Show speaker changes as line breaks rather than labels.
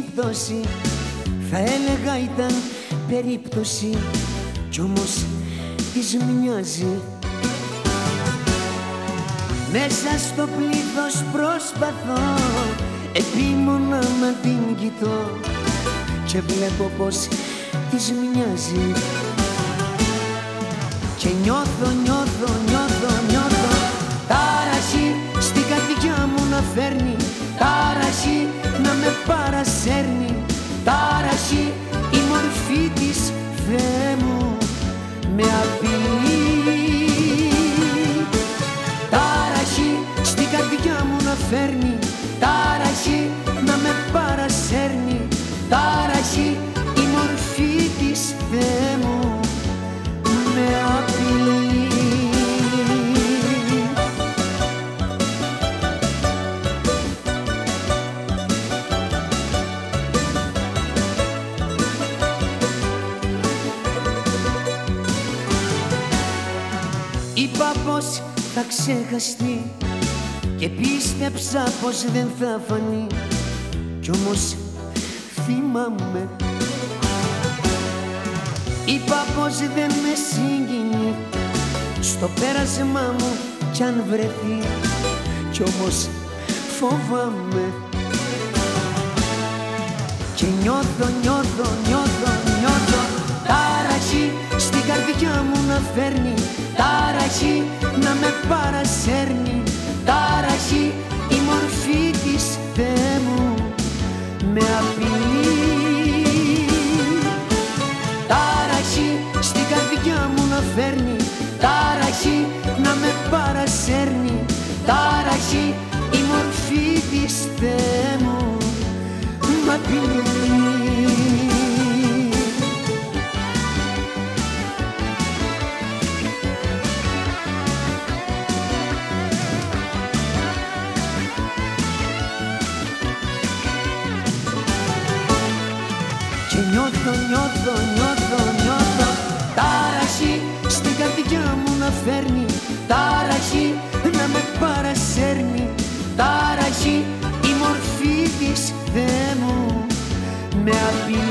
σύμπτωση θα έλεγα ήταν περίπτωση κι όμως της μοιάζει. Μέσα στο πλήθος προσπαθώ επίμονα να την κοιτώ και βλέπω πως της μοιάζει. Και νιώθω, νιώθω, νιώθω, νιώθω τάραση στην καρδιά μου να φέρνει τάραση να με παρασέρνει φέρνει. Τάραση να με παρασέρνει. Τάραση η μορφή της Θεέ μου με απειλεί. Είπα πως θα ξεχαστεί και πίστεψα πως δεν θα φανεί κι όμως θυμάμαι. Είπα πως δεν με συγκινεί στο πέρασμά μου κι αν βρεθεί κι όμως φοβάμαι. Και νιώθω, νιώθω, νιώθω, νιώθω τάραχη στην καρδιά μου να φέρνει τάραχη να με παρασέρνει φέρνει τάραχη να με παρασέρνει. Τάραχη η μορφή της Θεέ μου μ' απειλεί Και νιώθω, νιώθω, νιώθω, νιώθω Τάραχη στην καρδιά μου να φέρνει Ταραχή να με παρασέρνει Ταραχή. Η μορφή της Θεέ μου με απειλή